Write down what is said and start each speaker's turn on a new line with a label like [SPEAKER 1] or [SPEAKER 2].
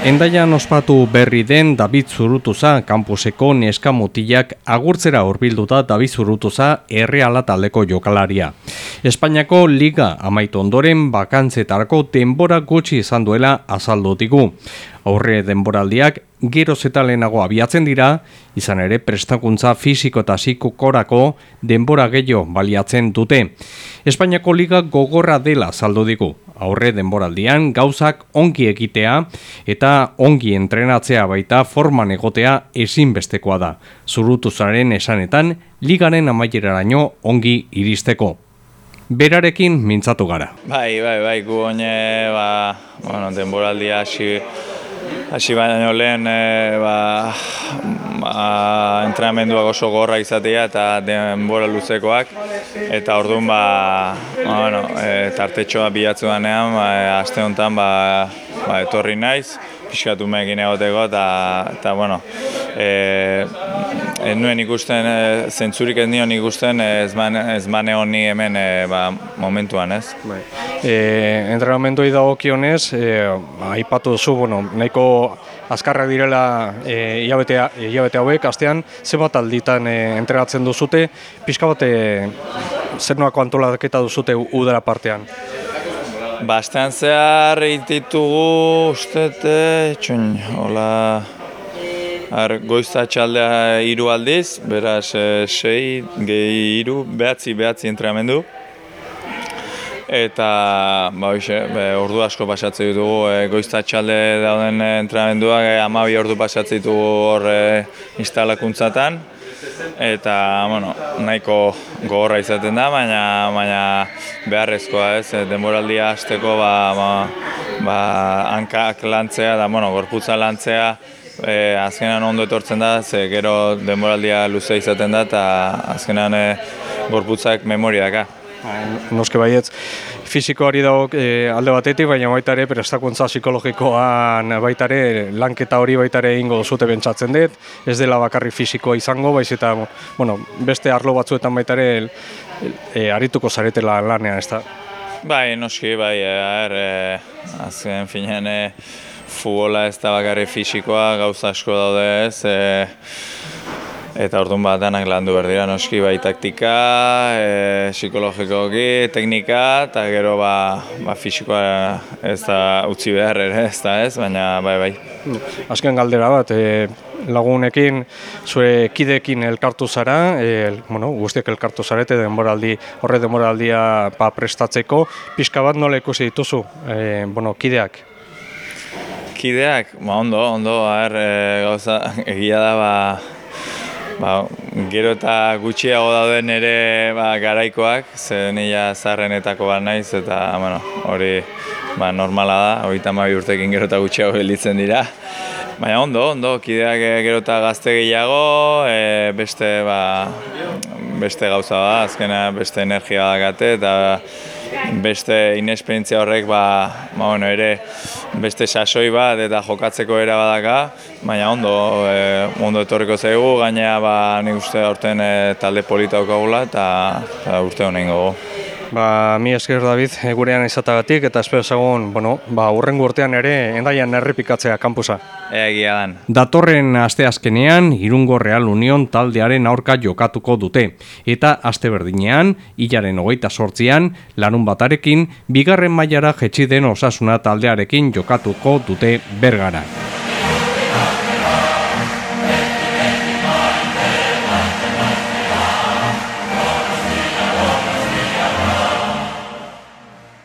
[SPEAKER 1] Endaian ospatu berri den David Zurutuza kampuseko neska mutilak agurtzera horbilduta David Zurutuza erreala taldeko jokalaria. Espainiako liga amaitu ondoren bakantzetarako denbora gutxi izan duela azaldu digu. Aurre denboraldiak geroz eta lehenago abiatzen dira, izan ere prestakuntza fisiko eta psikokorako denbora gehiago baliatzen dute. Espainiako liga gogorra dela saldu digu. Aurre denboraldian gauzak ongi egitea eta ongi entrenatzea baita forman egotea ezinbestekoa da. Zurutuzaren esanetan ligaren amaieraraino ongi iristeko. Berarekin mintzatu gara.
[SPEAKER 2] Bai, bai, bai, gu oine, ba, bueno, denboraldia hasi hasi baino lehen e, ba, ba, entrenamenduak oso gorra izatea eta denbora luzekoak. Eta orduan ba, ba bueno, e, tartetxoa bilatu danean ba, aste honetan ba, ba, etorri naiz. Pixkatu megin egoteko eta, eta bueno, e, ez nuen ikusten, e, zentzurik ez nion ikusten ez, man, ez mane honi hemen e, ba, momentuan ez.
[SPEAKER 1] Bai. E, entrenamendu idago kionez, e, aipatu zu, bueno, nahiko azkarra direla e, hilabete, hauek, astean, ze bat alditan e, entrenatzen duzute, pixka bat e, zer noako antolaketa duzute udara partean?
[SPEAKER 2] Bastean zehar egititugu ustete, txun, hola, ar, goizta txaldea iru aldiz, beraz, e, sei, gehi iru, behatzi, behatzi entrenamendu. Eta, ba, oixe, ordu asko pasatzen ditugu, e, goizta txalde dauden entrenamenduak, e, amabi ordu pasatzen ditugu hor e, instalakuntzatan eta bueno, nahiko gogorra izaten da, baina, baina beharrezkoa ez, denboraldia hasteko ba, ba, ba, hankak lantzea, da, bueno, gorputza lantzea, e, azkenan ondo etortzen da, ze gero denboraldia luze izaten da, eta azkenan e, gorputzak memoria daka.
[SPEAKER 1] Noske baietz, fizikoari dago e, alde batetik, baina baita ere prestakuntza psikologikoan baita ere lanketa hori baita ere ingo zute bentsatzen dut, ez dela bakarri fizikoa izango, baiz eta bueno, beste arlo batzuetan baita ere e, arituko zaretela lanean, ez da?
[SPEAKER 2] Bai, noski, bai, er, azken finean, e, futbola ez da bakarri fizikoa, gauza asko daude ez, e, Eta orduan bat denak landu behar dira, noski bai taktika, e, psikologikoki, teknika, eta gero ba, ba fisikoa ez da utzi behar ere, ez da ez, baina bai bai.
[SPEAKER 1] Azken galdera bat, e, lagunekin, zure kidekin elkartu zara, e, bueno, guztiak elkartu zarete denboraldi, horre denboraldia ba, prestatzeko, pixka bat nola ikusi dituzu, e, bueno, kideak?
[SPEAKER 2] Kideak, ba ondo, ondo, er, e, gauza, egia da, ba, Ba, gero eta gutxiago dauden ere ba, garaikoak, ze nila zarrenetako bat naiz, eta bueno, hori ba, normala da, hori tamabi urtekin gero eta gutxiago gelditzen dira. Baina ondo, ondo, kideak gero eta gazte gehiago, e, beste, ba, beste gauza da, azkena beste energia da gate, eta beste inesperientzia horrek ba, ba, bueno, ere beste sasoi bat eta jokatzeko era badaka, baina ondo, e, ondo etorriko zaigu, gainea ba, nik uste aurten e, talde polita okagula eta, eta urte honen gogo.
[SPEAKER 1] Ba, mi esker David, e, gurean izatagatik eta espero zagun, bueno, ba, urrengo urtean ere endaian errepikatzea kampusa.
[SPEAKER 2] Egia dan.
[SPEAKER 1] Datorren asteazkenean Irungo Real Union taldearen aurka jokatuko dute. Eta aste berdinean, hilaren hogeita sortzian, lanun batarekin, bigarren mailara jetxi den osasuna taldearekin jokatuko dute bergara.